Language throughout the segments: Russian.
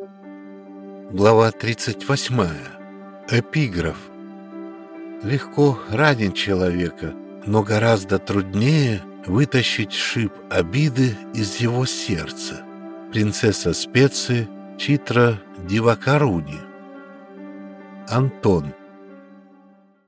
Глава 38. Эпиграф. Легко ранить человека, но гораздо труднее вытащить шип обиды из его сердца. Принцесса специи Читра Дивакаруни. Антон.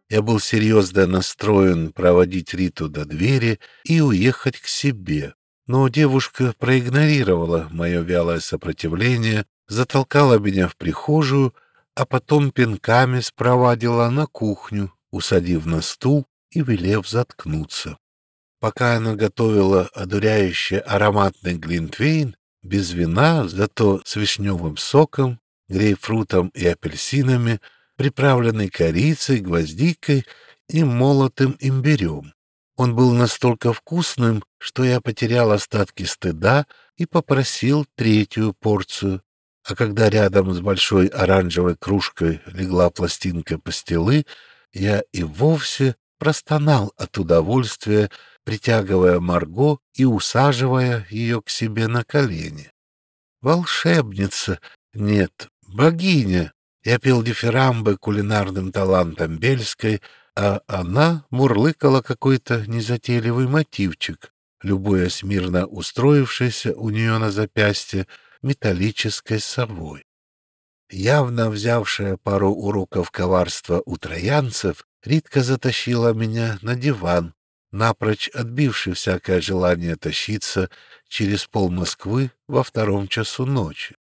Я был серьезно настроен проводить Риту до двери и уехать к себе, но девушка проигнорировала мое вялое сопротивление, затолкала меня в прихожую, а потом пинками спровадила на кухню, усадив на стул и велев заткнуться. Пока она готовила одуряющий ароматный глинтвейн, без вина, зато с вишневым соком, грейпфрутом и апельсинами, приправленный корицей, гвоздикой и молотым имбирем. Он был настолько вкусным, что я потерял остатки стыда и попросил третью порцию. А когда рядом с большой оранжевой кружкой легла пластинка пастилы, я и вовсе простонал от удовольствия, притягивая Марго и усаживая ее к себе на колени. Волшебница, нет, богиня. Я пел дифирамбы кулинарным талантом Бельской, а она мурлыкала какой-то незатейливый мотивчик, любое смирно устроившееся у нее на запястье металлической совой. Явно взявшая пару уроков коварства у троянцев, Ритка затащила меня на диван, напрочь отбивший всякое желание тащиться через пол Москвы во втором часу ночи.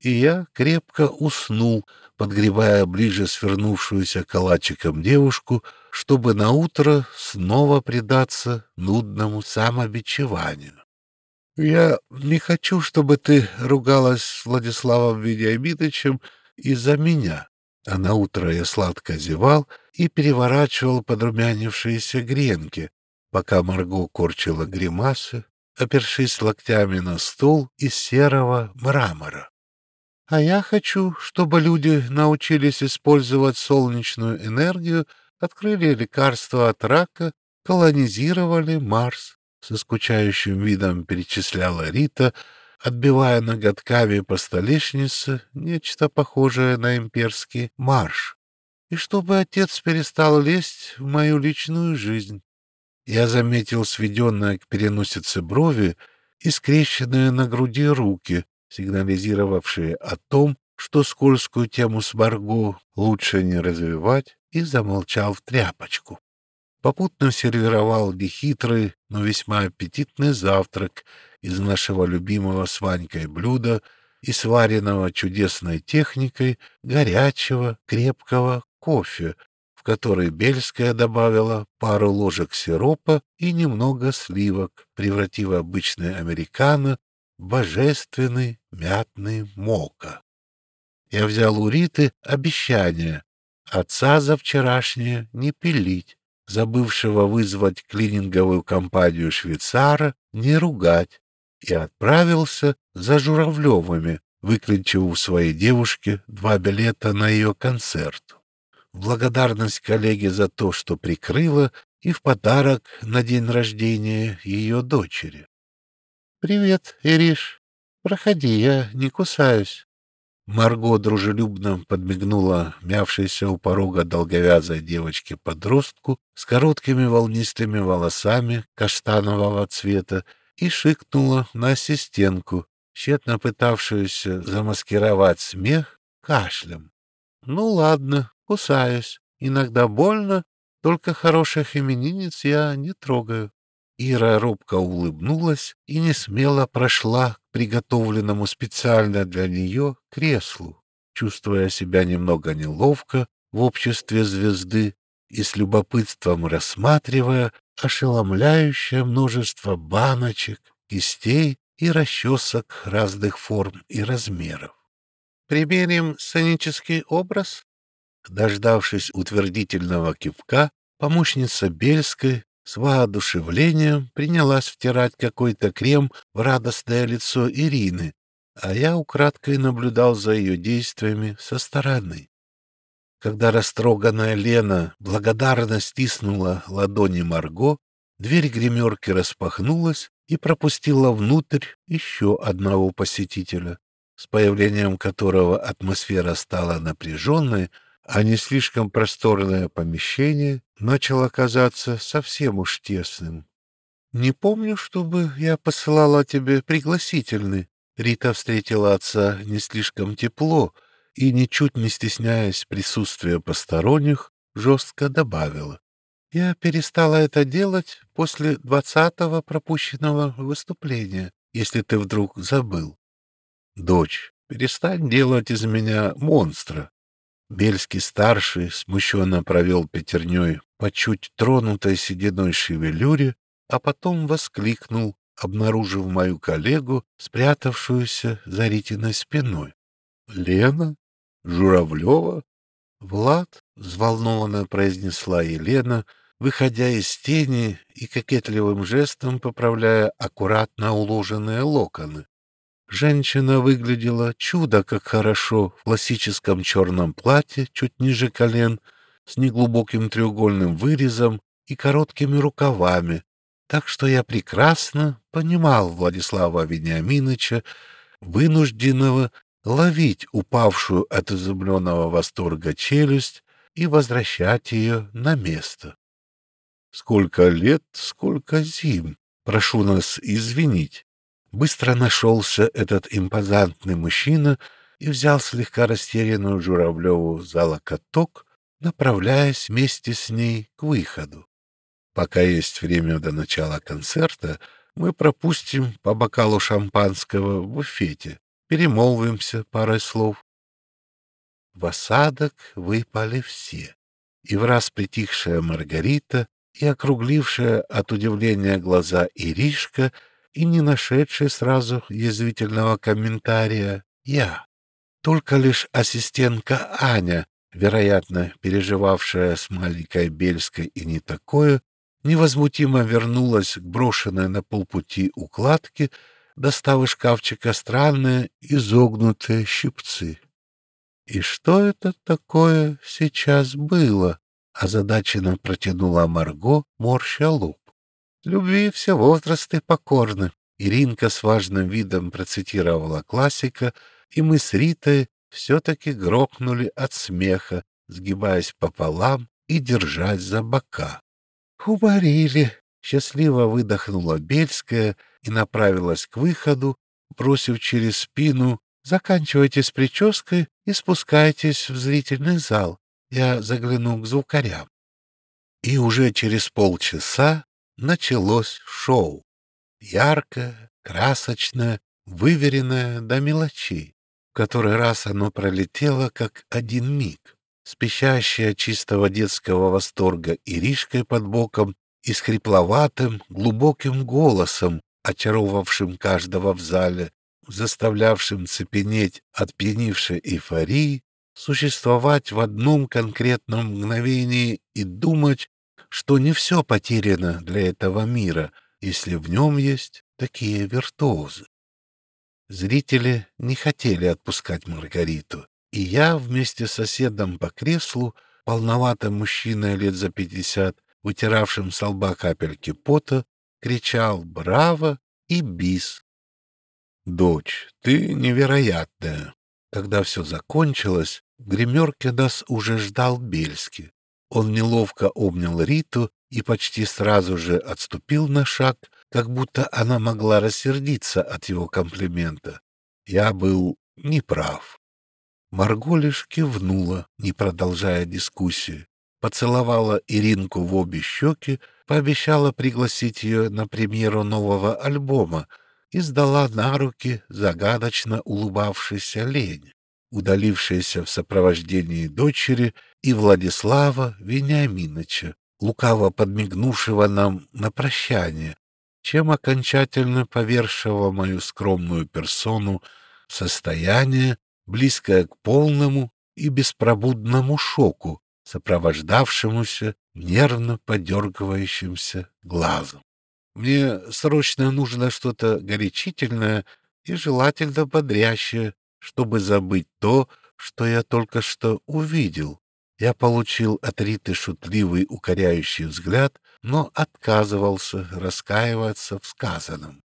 И я крепко уснул, подгребая ближе свернувшуюся калачиком девушку, чтобы наутро снова предаться нудному самобичеванию. Я не хочу, чтобы ты ругалась с Владиславом Вениаминовичем из-за меня. А на утро я сладко зевал и переворачивал подрумянившиеся гренки, пока Марго корчила гримасы, опершись локтями на стол из серого мрамора. А я хочу, чтобы люди научились использовать солнечную энергию, открыли лекарства от рака, колонизировали Марс. Со скучающим видом перечисляла Рита, отбивая ноготками по столешнице нечто похожее на имперский марш. И чтобы отец перестал лезть в мою личную жизнь. Я заметил сведенные к переносице брови и скрещенные на груди руки, сигнализировавшие о том, что скользкую тему с Марго лучше не развивать, и замолчал в тряпочку. Попутно сервировал нехитрый, но весьма аппетитный завтрак из нашего любимого с Ванькой блюда и сваренного чудесной техникой горячего крепкого кофе в который Бельская добавила пару ложек сиропа и немного сливок, превратив обычный американо в божественный мятный мока. Я взял у Риты обещание отца за вчерашнее не пилить, забывшего вызвать клининговую компанию швейцара не ругать, и отправился за Журавлевыми, выклинчив у своей девушки два билета на ее концерт в благодарность коллеге за то, что прикрыла, и в подарок на день рождения ее дочери. «Привет, Ириш. Проходи, я не кусаюсь». Марго дружелюбно подмигнула мявшейся у порога долговязой девочке-подростку с короткими волнистыми волосами каштанового цвета и шикнула на ассистентку, тщетно пытавшуюся замаскировать смех кашлем. «Ну ладно, кусаюсь. Иногда больно, только хороших именинниц я не трогаю. Ира робко улыбнулась и не смело прошла приготовленному специально для нее креслу, чувствуя себя немного неловко в обществе звезды и с любопытством рассматривая ошеломляющее множество баночек, кистей и расчесок разных форм и размеров. «Примерим сценический образ?» Дождавшись утвердительного кивка, помощница Бельской с воодушевлением принялась втирать какой-то крем в радостное лицо Ирины, а я украдкой наблюдал за ее действиями со стороны. Когда растроганная Лена благодарно стиснула ладони Марго, дверь гримерки распахнулась и пропустила внутрь еще одного посетителя. с появлением которого атмосфера стала напряженной, а не слишком просторное помещение начало казаться совсем уж тесным. «Не помню, чтобы я посылала тебе пригласительный». Рита встретила отца не слишком тепло и, ничуть не стесняясь присутствия посторонних, жестко добавила. «Я перестала это делать после двадцатого пропущенного выступления, если ты вдруг забыл». «Дочь, перестань делать из меня монстра», Бельский-старший смущенно провел пятерней по чуть тронутой сединой шевелюре, а потом воскликнул, обнаружив мою коллегу, спрятавшуюся за Ритиной спиной. — Лена? Журавлева? — Влад? — взволнованно произнесла Елена, выходя из тени и кокетливым жестом поправляя аккуратно уложенные локоны. Женщина выглядела чудо как хорошо в классическом черном платье чуть ниже колен, с неглубоким треугольным вырезом и короткими рукавами, так что я прекрасно понимал Владислава Вениаминовича, вынужденного ловить упавшую от изумленного восторга челюсть и возвращать ее на место. Сколько лет, сколько зим. Прошу нас извинить. Быстро нашелся этот импозантный мужчина и взял слегка растерянную Журавлеву за локоток, направляясь вместе с ней к выходу. Пока есть время до начала концерта, мы пропустим по бокалу шампанского в буфете, перемолвимся парой слов. В осадок выпали все, и в раз притихшая Маргарита, и округлившая от удивления глаза Иришка — и не нашедший сразу язвительного комментария я. Только лишь ассистентка Аня, вероятно, переживавшая с маленькой Бельской и не такое, невозмутимо вернулась к брошенной на полпути укладке, достав из шкафчика странные изогнутые щипцы. «И что это такое сейчас было?» — озадаченно протянула Марго, морща лоб. Любви все возрасты покорны. Иринка с важным видом процитировала классика, и мы с Ритой все-таки грохнули от смеха, сгибаясь пополам и держась за бока. «Уморили!» — счастливо выдохнула Бельская и направилась к выходу, бросив через спину «Заканчивайте с прической и спускайтесь в зрительный зал. Я загляну к звукарям». И уже через полчаса началось шоу. Яркое, красочное, выверенное до мелочей. В который раз оно пролетело, как один миг. Спящая чистого детского восторга Иришкой под боком и с хрипловатым, глубоким голосом, очаровавшим каждого в зале, заставлявшим цепенеть от пьянившей эйфории, существовать в одном конкретном мгновении и думать, что не все потеряно для этого мира, если в нем есть такие виртуозы. Зрители не хотели отпускать Маргариту, и я вместе с соседом по креслу, полноватым мужчиной лет за пятьдесят, вытиравшим с лба капельки пота, кричал «Браво!» и «Бис!». «Дочь, ты невероятная!» Когда все закончилось, в гримерке нас уже ждал Бельский. Он неловко обнял Риту и почти сразу же отступил на шаг, как будто она могла рассердиться от его комплимента. Я был неправ. Марго лишь кивнула, не продолжая дискуссии, поцеловала Иринку в обе щеки, пообещала пригласить ее на премьеру нового альбома и сдала на руки загадочно улыбавшейся Лене удалившаяся в сопровождении дочери и Владислава Вениаминовича, лукаво подмигнувшего нам на прощание, чем окончательно повершего мою скромную персону в состояние, близкое к полному и беспробудному шоку, сопровождавшемуся нервно подергивающимся глазом. Мне срочно нужно что-то горячительное и желательно бодрящее, чтобы забыть то, что я только что увидел. Я получил от Риты шутливый укоряющий взгляд, но отказывался раскаиваться в сказанном.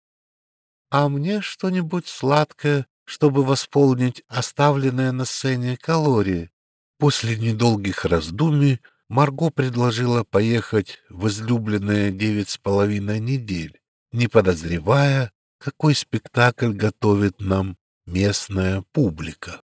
— А мне что-нибудь сладкое чтобы восполнить оставленные на сцене калории. После недолгих раздумий Марго предложила поехать в излюбленные девять с половиной недель, не подозревая, какой спектакль готовит нам местная публика.